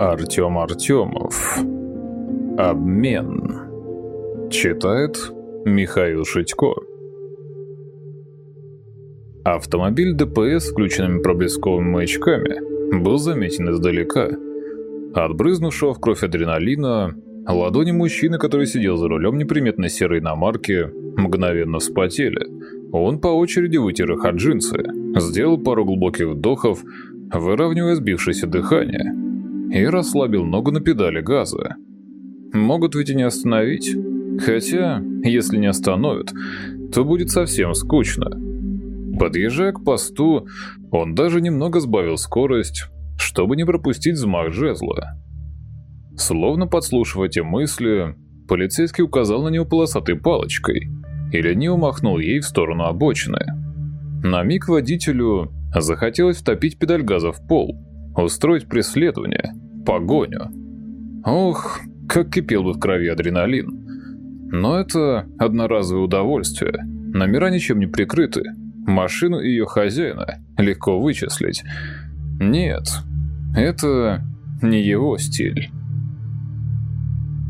Артем Артемов. Обмен. Читает Михаил Шитько. Автомобиль ДПС с включенными проблесковыми маячками был заметен издалека. От брызнувшего в кровь адреналина ладони мужчины, который сидел за рулем неприметной серой иномарки, мгновенно вспотели. Он по очереди вытер их от джинсы, сделал пару глубоких вдохов, выравнивая сбившееся дыхание – и расслабил ногу на педали газа. Могут ведь и не остановить. Хотя, если не остановят, то будет совсем скучно. Подъезжая к посту, он даже немного сбавил скорость, чтобы не пропустить взмах жезла. Словно подслушивая эти мысли, полицейский указал на него полосатой палочкой и лениво махнул ей в сторону обочины. На миг водителю захотелось втопить педаль газа в пол, устроить преследование – погоню. Ох, как кипел бы в крови адреналин. Но это одноразовое удовольствие. Номера ничем не прикрыты. Машину и ее хозяина легко вычислить. Нет, это не его стиль.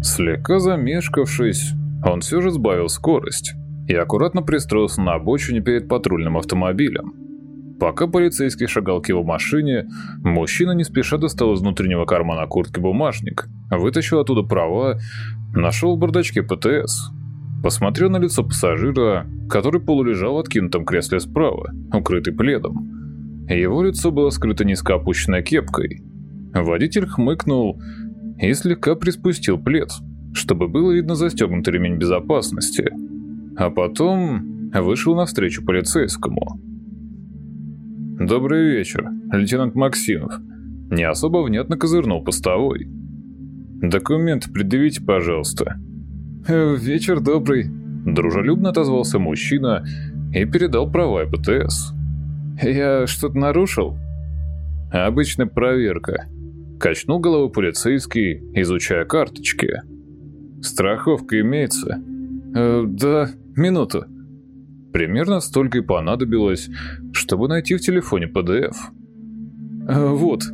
Слегка замешкавшись, он все же сбавил скорость и аккуратно пристроился на обочине перед патрульным автомобилем. Пока полицейский шагал к его машине, мужчина не спеша достал из внутреннего кармана куртки бумажник, вытащил оттуда права, нашел в бардачке ПТС. Посмотрел на лицо пассажира, который полулежал в откинутом кресле справа, укрытый пледом. Его лицо было скрыто низко опущенной кепкой. Водитель хмыкнул и слегка приспустил плед, чтобы было видно застегнутый ремень безопасности. А потом вышел навстречу полицейскому. «Добрый вечер, лейтенант Максимов». Не особо внятно козырнул постовой. «Документы предъявите, пожалуйста». «Э, «Вечер добрый», – дружелюбно отозвался мужчина и передал права ПТС. «Я что-то нарушил?» «Обычная проверка», – качнул головой полицейский, изучая карточки. «Страховка имеется?» э, «Да, минуту». Примерно столько и понадобилось, чтобы найти в телефоне PDF. А, «Вот».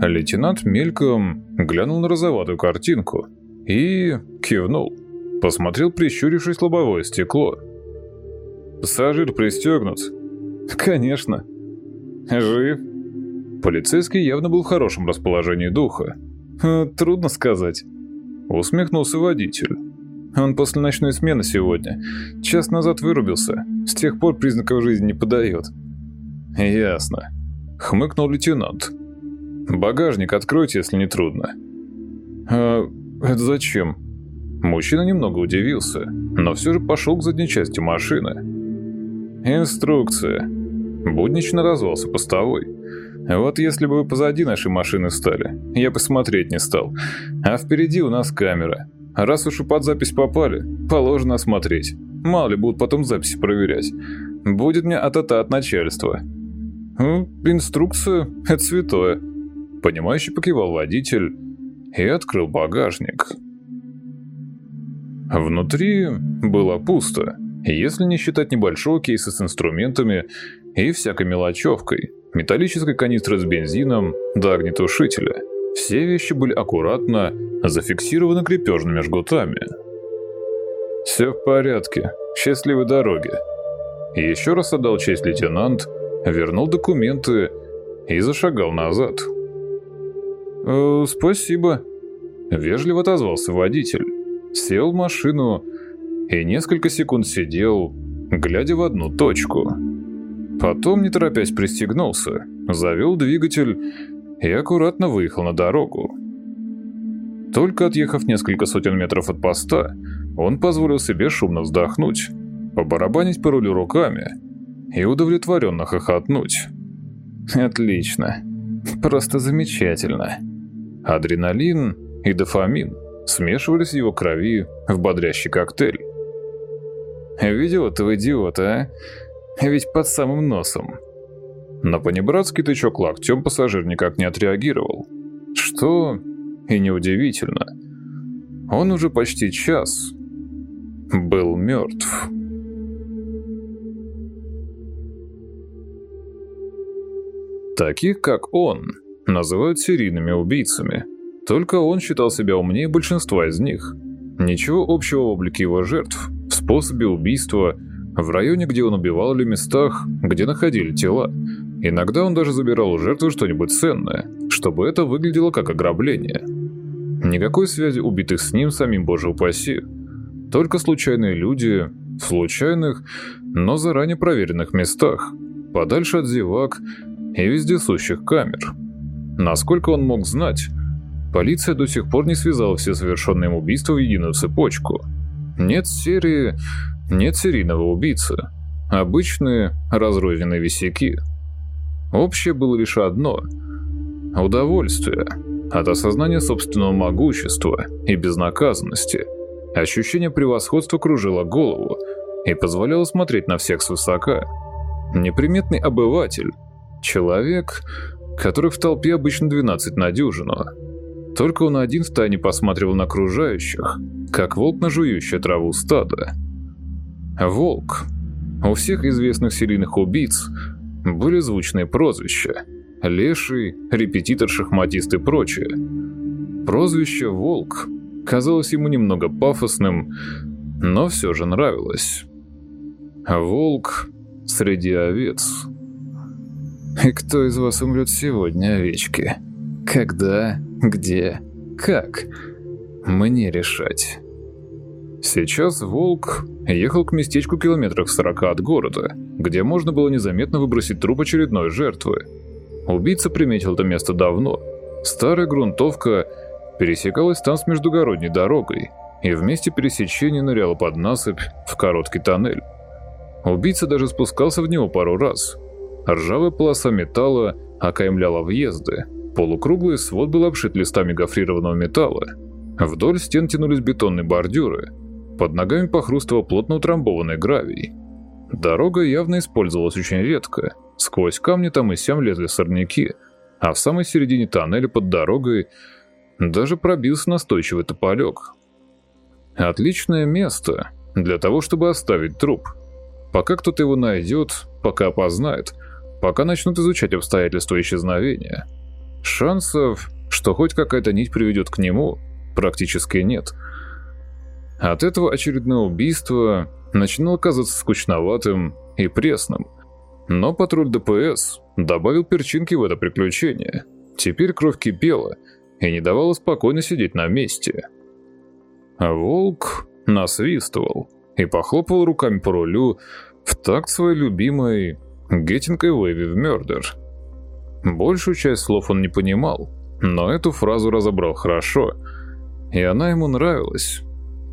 Лейтенант мельком глянул на розоватую картинку и кивнул. Посмотрел, прищурившись лобовое стекло. «Пассажир пристегнут?» «Конечно». «Жив?» Полицейский явно был в хорошем расположении духа. «Э, «Трудно сказать». Усмехнулся водитель. Он после ночной смены сегодня. Час назад вырубился. С тех пор признаков жизни не подает. Ясно. Хмыкнул лейтенант. Багажник откройте, если не трудно. А это зачем? Мужчина немного удивился, но все же пошел к задней части машины. Инструкция. Буднично назвался постовой. Вот если бы вы позади нашей машины стали, я посмотреть не стал. А впереди у нас камера. Раз уж и под запись попали, положено осмотреть. Мало ли будут потом записи проверять. Будет мне от-ата от начальства. Инструкция — это святое. Понимающий покивал водитель и открыл багажник. Внутри было пусто, если не считать небольшого кейса с инструментами и всякой мелочевкой, металлической канистры с бензином до огнетушителя. Все вещи были аккуратно зафиксированы крепежными жгутами. «Все в порядке. Счастливой дороги». Еще раз отдал честь лейтенант, вернул документы и зашагал назад. «Э, «Спасибо», — вежливо отозвался водитель. Сел в машину и несколько секунд сидел, глядя в одну точку. Потом, не торопясь, пристегнулся, завел двигатель и аккуратно выехал на дорогу. Только отъехав несколько сотен метров от поста, он позволил себе шумно вздохнуть, побарабанить по рулю руками и удовлетворенно хохотнуть. Отлично. Просто замечательно. Адреналин и дофамин смешивались в его крови в бодрящий коктейль. Видел этого идиота, а? Ведь под самым носом. На понебратский тычок локтем пассажир никак не отреагировал. Что и неудивительно. Он уже почти час был мертв. Таких, как он, называют серийными убийцами. Только он считал себя умнее большинства из них. Ничего общего в облике его жертв, в способе убийства, в районе, где он убивал или местах, где находили тела. Иногда он даже забирал у жертвы что-нибудь ценное, чтобы это выглядело как ограбление. Никакой связи убитых с ним самим, боже упаси. Только случайные люди в случайных, но заранее проверенных местах, подальше от зевак и вездесущих камер. Насколько он мог знать, полиция до сих пор не связала все совершенные им убийства в единую цепочку. Нет серии, нет серийного убийцы. Обычные разрозненные висяки. Общее было лишь одно – удовольствие от осознания собственного могущества и безнаказанности – Ощущение превосходства кружило голову и позволяло смотреть на всех свысока. Неприметный обыватель, человек, которых в толпе обычно 12 на дюжину. Только он один в тайне посматривал на окружающих, как волк на жующее траву стада. Волк. У всех известных серийных убийц были звучные прозвища. Леший, репетитор, шахматист и прочее. Прозвище «Волк» казалось ему немного пафосным, но все же нравилось. Волк среди овец. И кто из вас умрет сегодня, овечки? Когда? Где? Как? Мне решать. Сейчас волк ехал к местечку километрах в сорока от города, где можно было незаметно выбросить труп очередной жертвы. Убийца приметил это место давно. Старая грунтовка пересекалась там с междугородней дорогой и вместе пересечения ныряла под насыпь в короткий тоннель. Убийца даже спускался в него пару раз. Ржавая полоса металла окаймляла въезды. Полукруглый свод был обшит листами гофрированного металла. Вдоль стен тянулись бетонные бордюры. Под ногами похрустывал плотно утрамбованный гравий. Дорога явно использовалась очень редко. Сквозь камни там и сям лезли сорняки, а в самой середине тоннеля под дорогой даже пробился настойчивый тополек. Отличное место для того, чтобы оставить труп. Пока кто-то его найдет, пока опознает, пока начнут изучать обстоятельства исчезновения. Шансов, что хоть какая-то нить приведет к нему, практически нет. От этого очередное убийство начинало казаться скучноватым и пресным. Но патруль ДПС добавил перчинки в это приключение. Теперь кровь кипела – и не давала спокойно сидеть на месте. Волк насвистывал и похлопал руками по рулю в такт своей любимой «Getting away with murder». Большую часть слов он не понимал, но эту фразу разобрал хорошо, и она ему нравилась.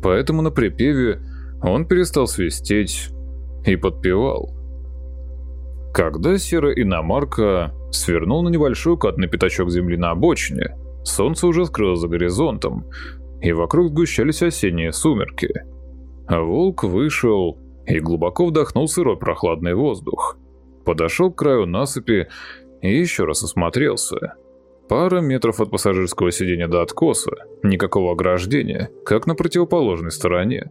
Поэтому на припеве он перестал свистеть и подпевал. Когда серая иномарка свернул на небольшой укатный пятачок земли на обочине, Солнце уже скрылось за горизонтом, и вокруг сгущались осенние сумерки. Волк вышел и глубоко вдохнул сырой прохладный воздух. Подошел к краю насыпи и еще раз осмотрелся. Пара метров от пассажирского сиденья до откоса, никакого ограждения, как на противоположной стороне.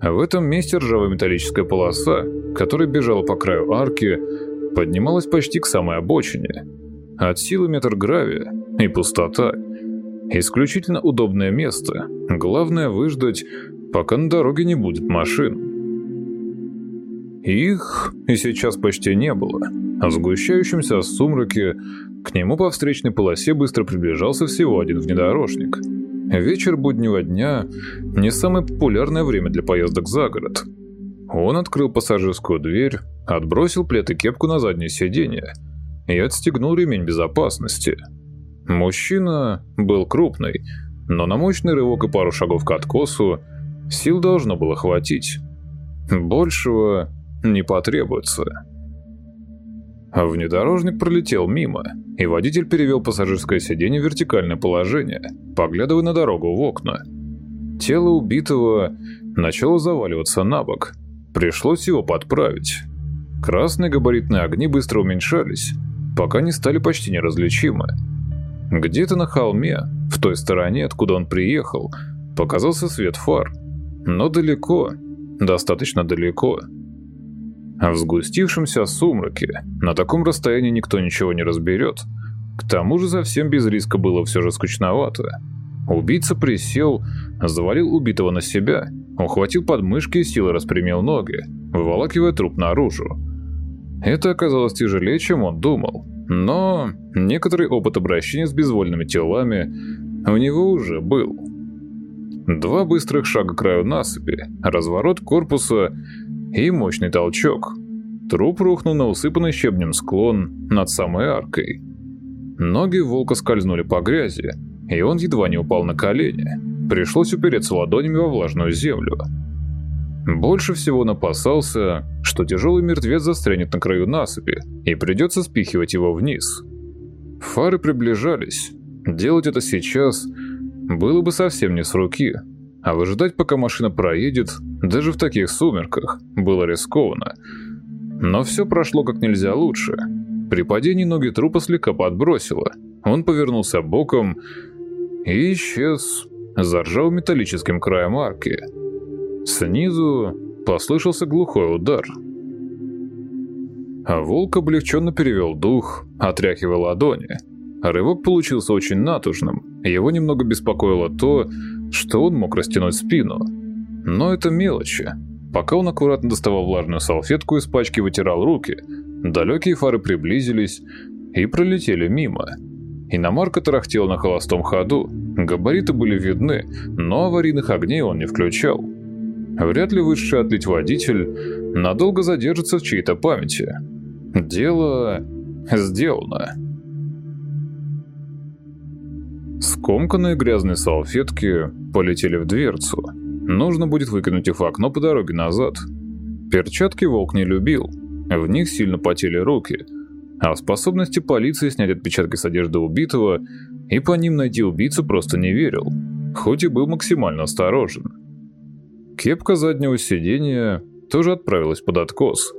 В этом месте ржавая металлическая полоса, которая бежала по краю арки, поднималась почти к самой обочине. От силы метр гравия и пустота. Исключительно удобное место. Главное выждать, пока на дороге не будет машин. Их и сейчас почти не было. А в сгущающемся сумраке к нему по встречной полосе быстро приближался всего один внедорожник. Вечер буднего дня – не самое популярное время для поездок за город. Он открыл пассажирскую дверь, отбросил плед и кепку на заднее сиденье и отстегнул ремень безопасности – Мужчина был крупный, но на мощный рывок и пару шагов к откосу сил должно было хватить. Большего не потребуется. Внедорожник пролетел мимо, и водитель перевел пассажирское сиденье в вертикальное положение, поглядывая на дорогу в окна. Тело убитого начало заваливаться на бок. Пришлось его подправить. Красные габаритные огни быстро уменьшались, пока не стали почти неразличимы. Где-то на холме, в той стороне, откуда он приехал, показался свет фар. Но далеко, достаточно далеко. А в сгустившемся сумраке на таком расстоянии никто ничего не разберет. К тому же совсем без риска было все же скучновато. Убийца присел, завалил убитого на себя, ухватил подмышки и силой распрямил ноги, выволакивая труп наружу. Это оказалось тяжелее, чем он думал, но некоторый опыт обращения с безвольными телами у него уже был. Два быстрых шага к краю насыпи, разворот корпуса и мощный толчок. Труп рухнул на усыпанный щебнем склон над самой аркой. Ноги волка скользнули по грязи, и он едва не упал на колени. Пришлось упереться ладонями во влажную землю. Больше всего он опасался, что тяжелый мертвец застрянет на краю насыпи, и придется спихивать его вниз. Фары приближались. Делать это сейчас было бы совсем не с руки, а выжидать, пока машина проедет, даже в таких сумерках, было рискованно. Но все прошло как нельзя лучше. При падении ноги трупа слегка подбросило. Он повернулся боком и исчез, заржал металлическим краем арки. Снизу послышался глухой удар. А волк облегченно перевел дух, отряхивая ладони. Рывок получился очень натужным. Его немного беспокоило то, что он мог растянуть спину. Но это мелочи. Пока он аккуратно доставал влажную салфетку из пачки вытирал руки, далекие фары приблизились и пролетели мимо. Иномарка тарахтела на холостом ходу, габариты были видны, но аварийных огней он не включал. Вряд ли высший отлить водитель надолго задержится в чьей-то памяти. Дело сделано. Скомканные грязные салфетки полетели в дверцу. Нужно будет выкинуть их в окно по дороге назад. Перчатки волк не любил. В них сильно потели руки. А способности полиции снять отпечатки с одежды убитого и по ним найти убийцу просто не верил. Хоть и был максимально осторожен. Кепка заднего сиденья тоже отправилась под откос.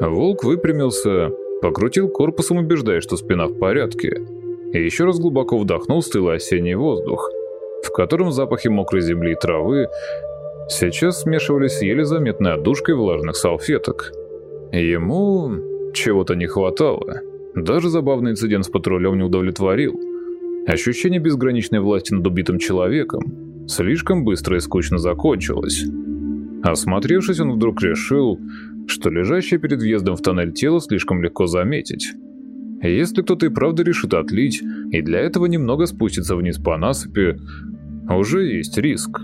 Волк выпрямился, покрутил корпусом, убеждая, что спина в порядке – и еще раз глубоко вдохнул стылый осенний воздух, в котором запахи мокрой земли и травы сейчас смешивались с еле заметной отдушкой влажных салфеток. Ему чего-то не хватало. Даже забавный инцидент с патрулем не удовлетворил. Ощущение безграничной власти над убитым человеком слишком быстро и скучно закончилось. Осмотревшись, он вдруг решил, что лежащее перед въездом в тоннель тело слишком легко заметить. Если кто-то и правда решит отлить, и для этого немного спустится вниз по насыпи, уже есть риск.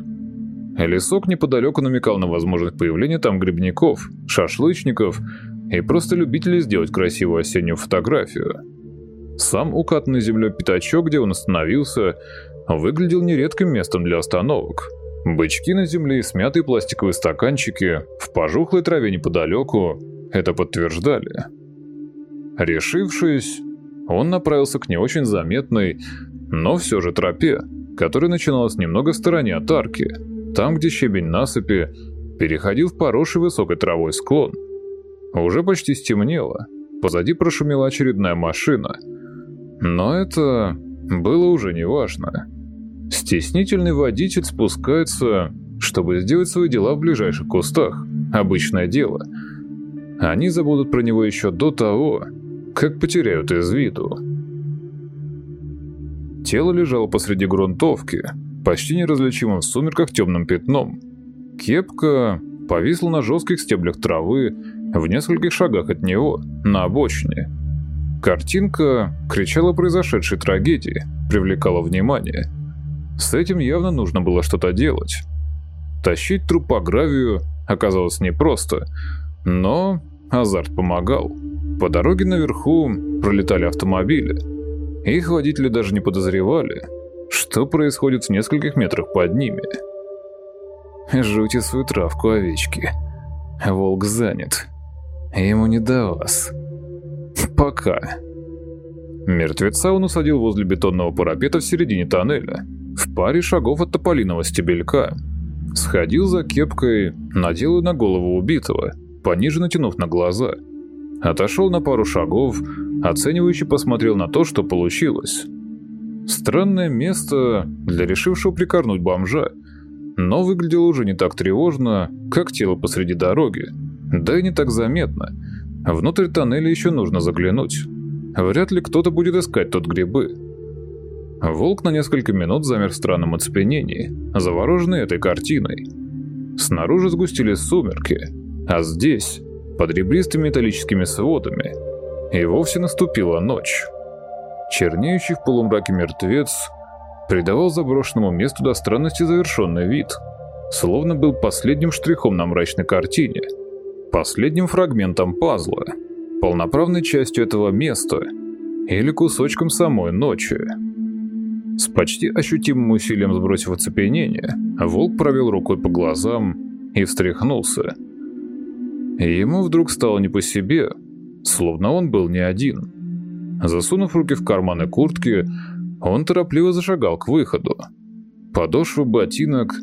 Лесок неподалеку намекал на возможность появления там грибников, шашлычников и просто любителей сделать красивую осеннюю фотографию. Сам укатанный землей пятачок, где он остановился, выглядел нередким местом для остановок. Бычки на земле и смятые пластиковые стаканчики в пожухлой траве неподалеку это подтверждали. Решившись, он направился к не очень заметной, но все же тропе, которая начиналась немного в стороне от арки, там, где щебень насыпи переходил в поросший высокой травой склон. Уже почти стемнело, позади прошумела очередная машина. Но это было уже неважно. Стеснительный водитель спускается, чтобы сделать свои дела в ближайших кустах. Обычное дело. Они забудут про него еще до того, как потеряют из виду. Тело лежало посреди грунтовки, почти неразличимым в сумерках темным пятном. Кепка повисла на жестких стеблях травы в нескольких шагах от него, на обочине. Картинка кричала о произошедшей трагедии, привлекала внимание. С этим явно нужно было что-то делать. Тащить труп по гравию оказалось непросто, но азарт помогал. По дороге наверху пролетали автомобили. Их водители даже не подозревали, что происходит в нескольких метрах под ними. Жуйте свою травку, овечки. Волк занят. Ему не до вас. Пока. Мертвеца он усадил возле бетонного парапета в середине тоннеля, в паре шагов от тополиного стебелька. Сходил за кепкой, надел на голову убитого, пониже натянув на глаза – Отошел на пару шагов, оценивающе посмотрел на то, что получилось. Странное место для решившего прикорнуть бомжа, но выглядело уже не так тревожно, как тело посреди дороги, да и не так заметно. Внутрь тоннеля еще нужно заглянуть. вряд ли кто-то будет искать тут грибы. Волк на несколько минут замер в странном оцепенении, завороженный этой картиной. Снаружи сгустились сумерки, а здесь, под ребристыми металлическими сводами, и вовсе наступила ночь. Чернеющий в полумраке мертвец придавал заброшенному месту до странности завершенный вид, словно был последним штрихом на мрачной картине, последним фрагментом пазла, полноправной частью этого места или кусочком самой ночи. С почти ощутимым усилием сбросив оцепенение, волк провел рукой по глазам и встряхнулся. Ему вдруг стало не по себе, словно он был не один. Засунув руки в карманы куртки, он торопливо зашагал к выходу. Подошвы ботинок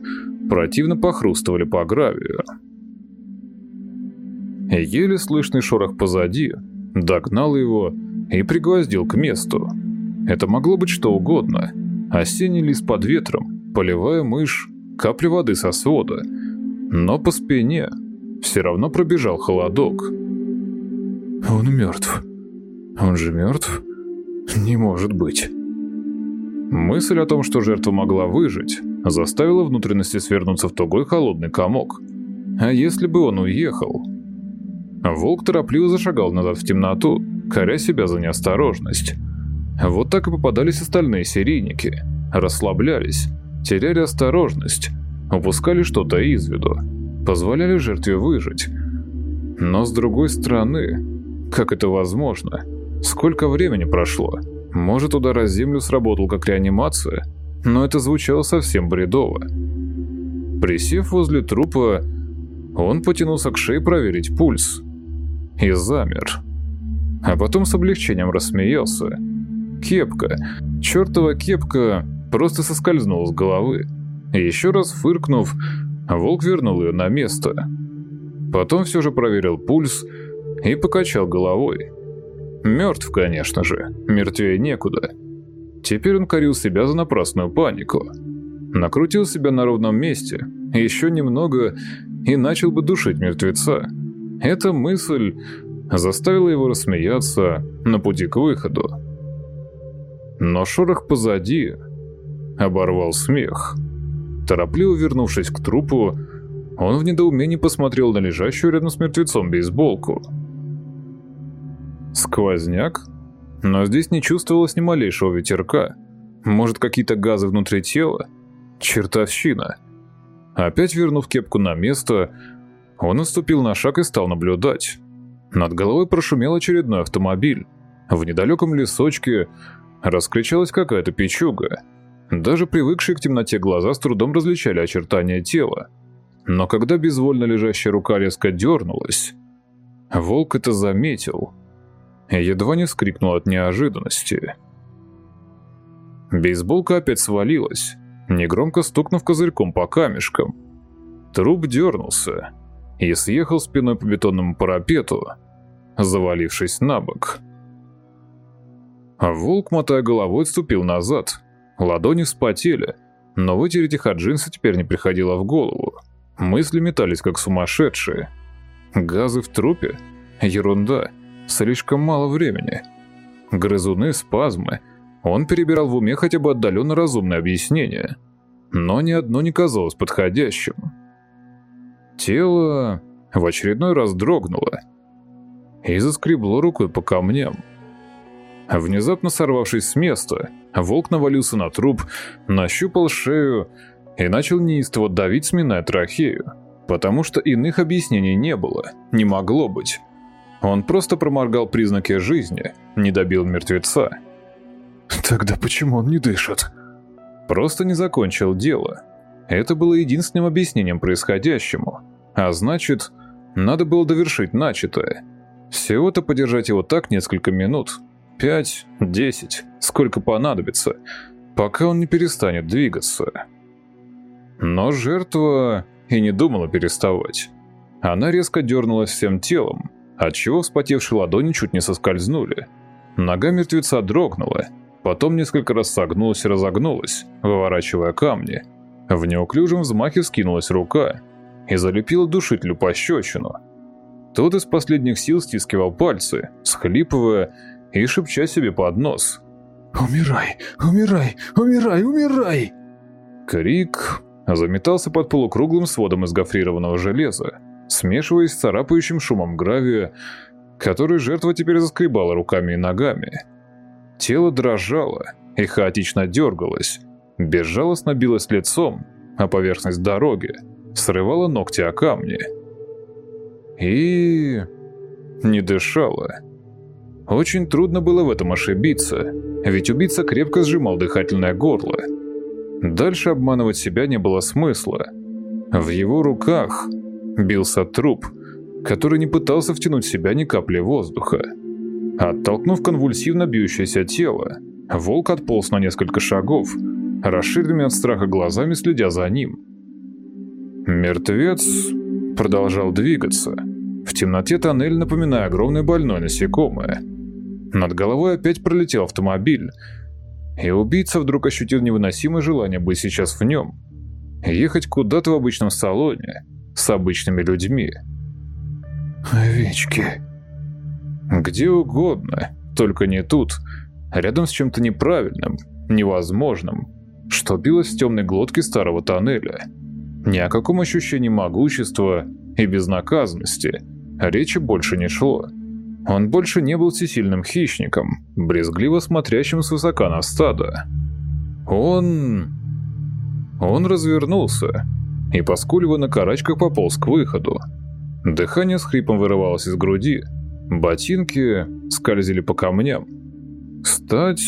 противно похрустывали по гравию. Еле слышный шорох позади догнал его и пригвоздил к месту. Это могло быть что угодно. Осенний лист под ветром, полевая мышь, капли воды со свода. Но по спине все равно пробежал холодок. Он мертв. Он же мертв? Не может быть. Мысль о том, что жертва могла выжить, заставила внутренности свернуться в тугой холодный комок. А если бы он уехал? Волк торопливо зашагал назад в темноту, коря себя за неосторожность. Вот так и попадались остальные серийники. Расслаблялись, теряли осторожность, упускали что-то из виду, позволяли жертве выжить. Но с другой стороны, как это возможно? Сколько времени прошло? Может, удар о землю сработал как реанимация? Но это звучало совсем бредово. Присев возле трупа, он потянулся к шее проверить пульс. И замер. А потом с облегчением рассмеялся. Кепка, чертова кепка, просто соскользнула с головы. Еще раз фыркнув, волк вернул ее на место. Потом все же проверил пульс и покачал головой. Мертв, конечно же, мертвее некуда. Теперь он корил себя за напрасную панику. Накрутил себя на ровном месте, еще немного, и начал бы душить мертвеца. Эта мысль заставила его рассмеяться на пути к выходу. Но шорох позади оборвал смех. Торопливо вернувшись к трупу, он в недоумении посмотрел на лежащую рядом с мертвецом бейсболку – Сквозняк? Но здесь не чувствовалось ни малейшего ветерка. Может, какие-то газы внутри тела? Чертовщина. Опять вернув кепку на место, он наступил на шаг и стал наблюдать. Над головой прошумел очередной автомобиль. В недалеком лесочке раскричалась какая-то печуга. Даже привыкшие к темноте глаза с трудом различали очертания тела. Но когда безвольно лежащая рука резко дернулась, волк это заметил едва не вскрикнул от неожиданности. Бейсболка опять свалилась, негромко стукнув козырьком по камешкам. Труп дернулся и съехал спиной по бетонному парапету, завалившись на бок. Волк, мотая головой, отступил назад. Ладони вспотели, но вытереть их от джинсы теперь не приходило в голову. Мысли метались как сумасшедшие. Газы в трупе? Ерунда. Слишком мало времени. Грызуны, спазмы. Он перебирал в уме хотя бы отдаленно разумное объяснение. Но ни одно не казалось подходящим. Тело в очередной раз дрогнуло и заскребло рукой по камням. Внезапно сорвавшись с места, волк навалился на труп, нащупал шею и начал неистово давить, сминая трахею. Потому что иных объяснений не было, не могло быть. Он просто проморгал признаки жизни, не добил мертвеца. Тогда почему он не дышит? Просто не закончил дело. Это было единственным объяснением происходящему. А значит, надо было довершить начатое. Всего-то подержать его так несколько минут. Пять, десять, сколько понадобится, пока он не перестанет двигаться. Но жертва и не думала переставать. Она резко дернулась всем телом, отчего вспотевшие ладони чуть не соскользнули. Нога мертвеца дрогнула, потом несколько раз согнулась и разогнулась, выворачивая камни. В неуклюжем взмахе скинулась рука и залепила душителю пощечину. Тот из последних сил стискивал пальцы, схлипывая и шепча себе под нос. «Умирай! Умирай! Умирай! Умирай!» Крик заметался под полукруглым сводом из гофрированного железа, смешиваясь с царапающим шумом гравия, который жертва теперь заскребала руками и ногами. Тело дрожало и хаотично дергалось, безжалостно билось лицом, а поверхность дороги срывала ногти о камни. И... не дышала. Очень трудно было в этом ошибиться, ведь убийца крепко сжимал дыхательное горло. Дальше обманывать себя не было смысла. В его руках бился труп, который не пытался втянуть в себя ни капли воздуха. Оттолкнув конвульсивно бьющееся тело, волк отполз на несколько шагов, расширенными от страха глазами следя за ним. Мертвец продолжал двигаться, в темноте тоннель напоминая огромное больное насекомое. Над головой опять пролетел автомобиль, и убийца вдруг ощутил невыносимое желание быть сейчас в нем, ехать куда-то в обычном салоне, с обычными людьми. «Овечки», где угодно, только не тут, рядом с чем-то неправильным, невозможным, что билось в темной глотке старого тоннеля. Ни о каком ощущении могущества и безнаказанности речи больше не шло. Он больше не был всесильным хищником, брезгливо смотрящим свысока на стадо. Он... Он развернулся и, поскуливая на карачках, пополз к выходу. Дыхание с хрипом вырывалось из груди, Ботинки скользили по камням. Встать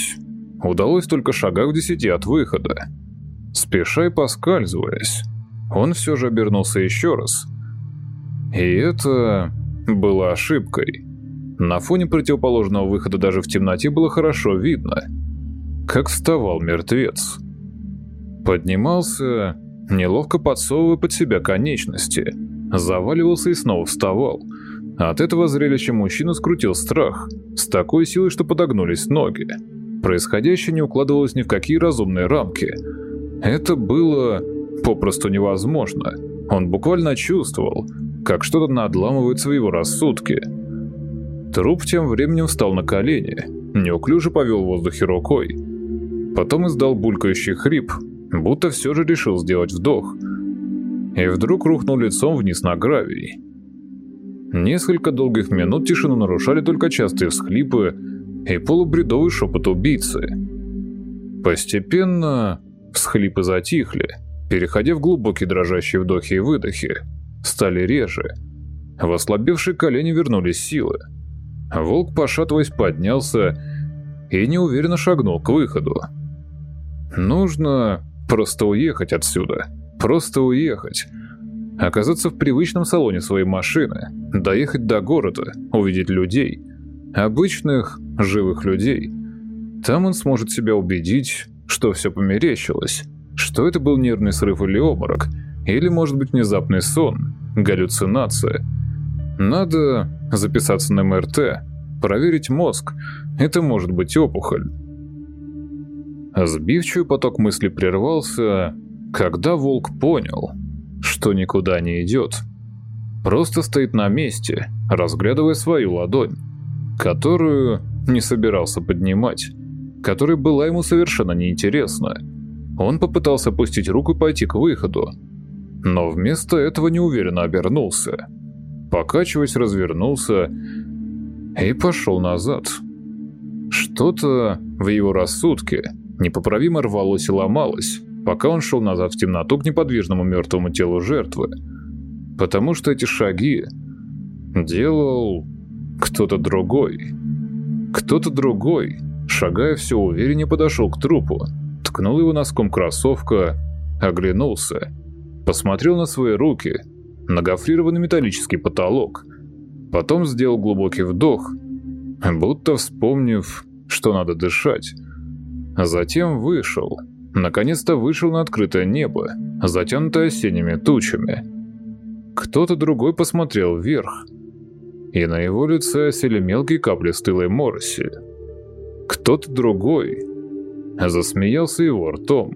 удалось только шагах в десяти от выхода. Спеша и поскальзываясь, он все же обернулся еще раз. И это было ошибкой. На фоне противоположного выхода даже в темноте было хорошо видно, как вставал мертвец. Поднимался, неловко подсовывая под себя конечности, заваливался и снова вставал – от этого зрелища мужчину скрутил страх, с такой силой, что подогнулись ноги. Происходящее не укладывалось ни в какие разумные рамки. Это было попросту невозможно. Он буквально чувствовал, как что-то надламывает его рассудки. Труп тем временем встал на колени, неуклюже повел в воздухе рукой. Потом издал булькающий хрип, будто все же решил сделать вдох. И вдруг рухнул лицом вниз на гравий. Несколько долгих минут тишину нарушали только частые всхлипы и полубредовый шепот убийцы. Постепенно всхлипы затихли, переходя в глубокие дрожащие вдохи и выдохи, стали реже. В ослабевшие колени вернулись силы. Волк, пошатываясь, поднялся и неуверенно шагнул к выходу. Нужно просто уехать отсюда. Просто уехать оказаться в привычном салоне своей машины, доехать до города, увидеть людей, обычных, живых людей. Там он сможет себя убедить, что все померещилось, что это был нервный срыв или обморок, или, может быть, внезапный сон, галлюцинация. Надо записаться на МРТ, проверить мозг, это может быть опухоль. Сбивчивый поток мыслей прервался, когда волк понял – что никуда не идет. Просто стоит на месте, разглядывая свою ладонь, которую не собирался поднимать, которая была ему совершенно неинтересна. Он попытался опустить руку и пойти к выходу, но вместо этого неуверенно обернулся. Покачиваясь, развернулся и пошел назад. Что-то в его рассудке непоправимо рвалось и ломалось, пока он шел назад в темноту к неподвижному мертвому телу жертвы. Потому что эти шаги делал кто-то другой. Кто-то другой, шагая все увереннее, подошел к трупу, ткнул его носком кроссовка, оглянулся, посмотрел на свои руки, на гофрированный металлический потолок, потом сделал глубокий вдох, будто вспомнив, что надо дышать. Затем вышел — наконец-то вышел на открытое небо, затянутое осенними тучами. Кто-то другой посмотрел вверх, и на его лице осели мелкие капли стылой мороси. Кто-то другой засмеялся его ртом.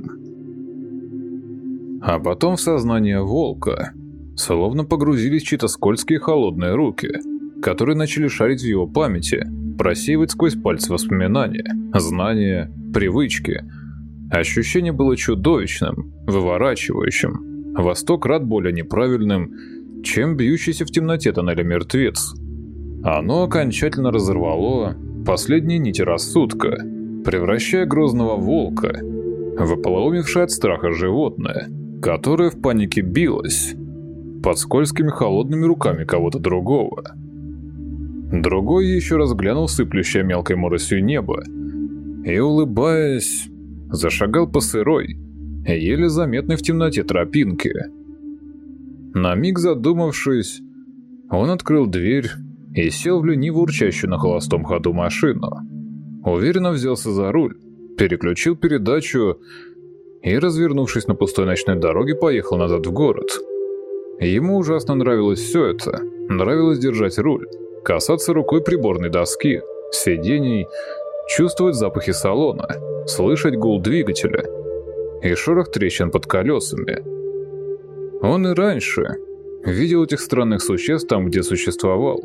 А потом в сознание волка словно погрузились чьи-то скользкие холодные руки, которые начали шарить в его памяти, просеивать сквозь пальцы воспоминания, знания, привычки. Ощущение было чудовищным, выворачивающим, во сто крат более неправильным, чем бьющийся в темноте тоннеля мертвец. Оно окончательно разорвало последние нити рассудка, превращая грозного волка в ополоумевшее от страха животное, которое в панике билось под скользкими холодными руками кого-то другого. Другой еще раз глянул сыплющее мелкой моросью небо и, улыбаясь, зашагал по сырой, еле заметной в темноте тропинке. На миг задумавшись, он открыл дверь и сел в лениво урчащую на холостом ходу машину. Уверенно взялся за руль, переключил передачу и, развернувшись на пустой ночной дороге, поехал назад в город. Ему ужасно нравилось все это. Нравилось держать руль, касаться рукой приборной доски, сидений, чувствовать запахи салона, слышать гул двигателя и шорох трещин под колесами. Он и раньше видел этих странных существ там, где существовал.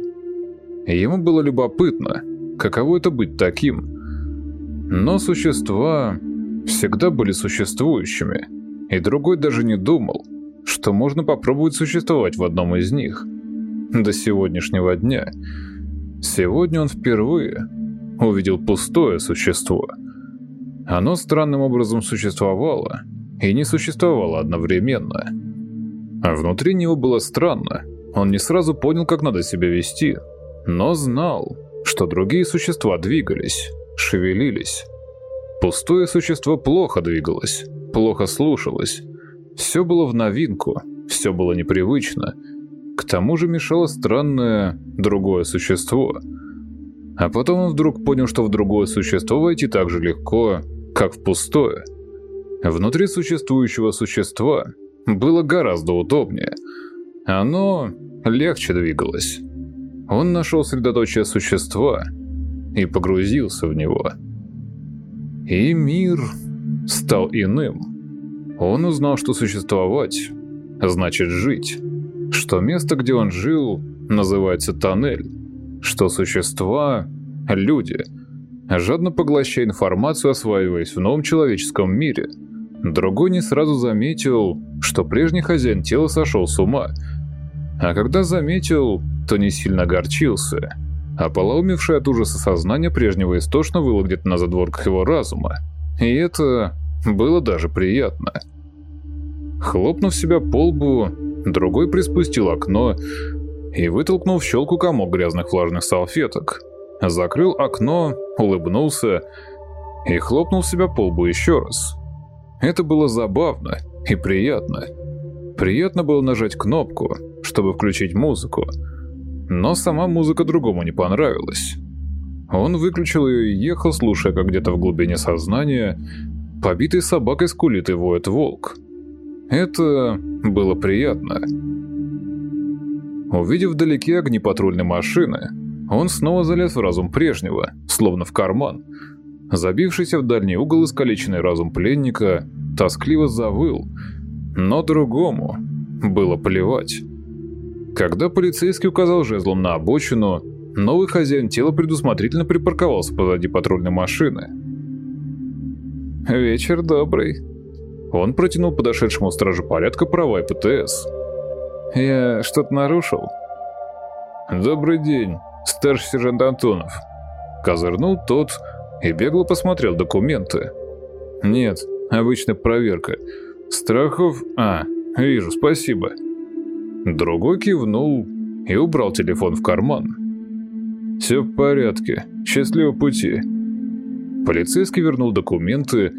Ему было любопытно, каково это быть таким. Но существа всегда были существующими, и другой даже не думал, что можно попробовать существовать в одном из них. До сегодняшнего дня. Сегодня он впервые увидел пустое существо. Оно странным образом существовало и не существовало одновременно. А внутри него было странно. Он не сразу понял, как надо себя вести, но знал, что другие существа двигались, шевелились. Пустое существо плохо двигалось, плохо слушалось. Все было в новинку, все было непривычно. К тому же мешало странное другое существо. А потом он вдруг понял, что в другое существо войти так же легко, как в пустое. Внутри существующего существа было гораздо удобнее. Оно легче двигалось. Он нашел средоточие существа и погрузился в него. И мир стал иным. Он узнал, что существовать значит жить, что место, где он жил, называется тоннель, что существа – люди, жадно поглощая информацию, осваиваясь в новом человеческом мире. Другой не сразу заметил, что прежний хозяин тела сошел с ума, а когда заметил, то не сильно огорчился, а полоумевшее от ужаса сознание прежнего истошно выло где-то на задворках его разума. И это было даже приятно. Хлопнув себя по лбу, другой приспустил окно и вытолкнул в щелку комок грязных влажных салфеток. Закрыл окно, улыбнулся и хлопнул себя по лбу еще раз. Это было забавно и приятно. Приятно было нажать кнопку, чтобы включить музыку, но сама музыка другому не понравилась. Он выключил ее и ехал, слушая, как где-то в глубине сознания побитой собакой скулит и воет волк. Это было приятно. Увидев вдалеке огни патрульной машины, он снова залез в разум прежнего, словно в карман. Забившийся в дальний угол искалеченный разум пленника тоскливо завыл, но другому было плевать. Когда полицейский указал жезлом на обочину, новый хозяин тела предусмотрительно припарковался позади патрульной машины. «Вечер добрый». Он протянул подошедшему стражу порядка права и ПТС. «Я что-то нарушил?» «Добрый день, старший сержант Антонов». Козырнул тот и бегло посмотрел документы. «Нет, обычная проверка. Страхов... А, вижу, спасибо». Другой кивнул и убрал телефон в карман. «Все в порядке. Счастливого пути». Полицейский вернул документы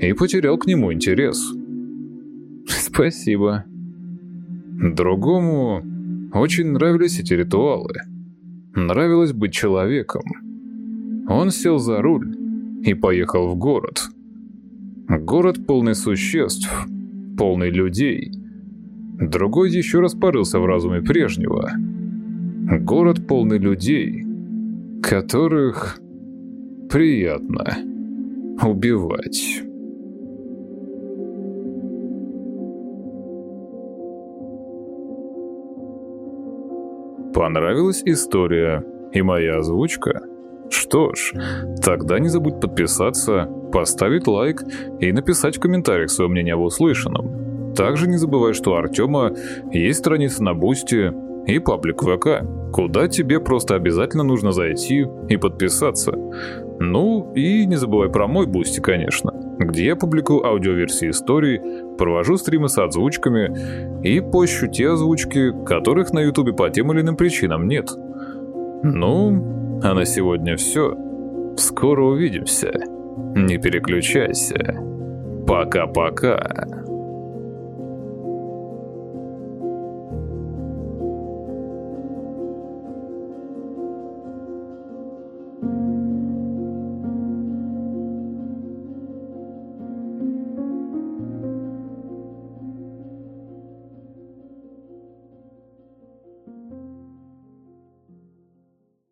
и потерял к нему интерес. «Спасибо». Другому очень нравились эти ритуалы. Нравилось быть человеком. Он сел за руль и поехал в город. Город полный существ, полный людей – Другой еще раз порылся в разуме прежнего. Город полный людей, которых приятно убивать. Понравилась история и моя озвучка? Что ж, тогда не забудь подписаться, поставить лайк и написать в комментариях свое мнение об услышанном. Также не забывай, что у Артема есть страница на Бусти и паблик ВК, куда тебе просто обязательно нужно зайти и подписаться. Ну и не забывай про мой Boosty, конечно, где я публикую аудиоверсии историй, провожу стримы с озвучками и пощу те озвучки, которых на ютубе по тем или иным причинам нет. Ну, а на сегодня все. Скоро увидимся. Не переключайся. Пока-пока.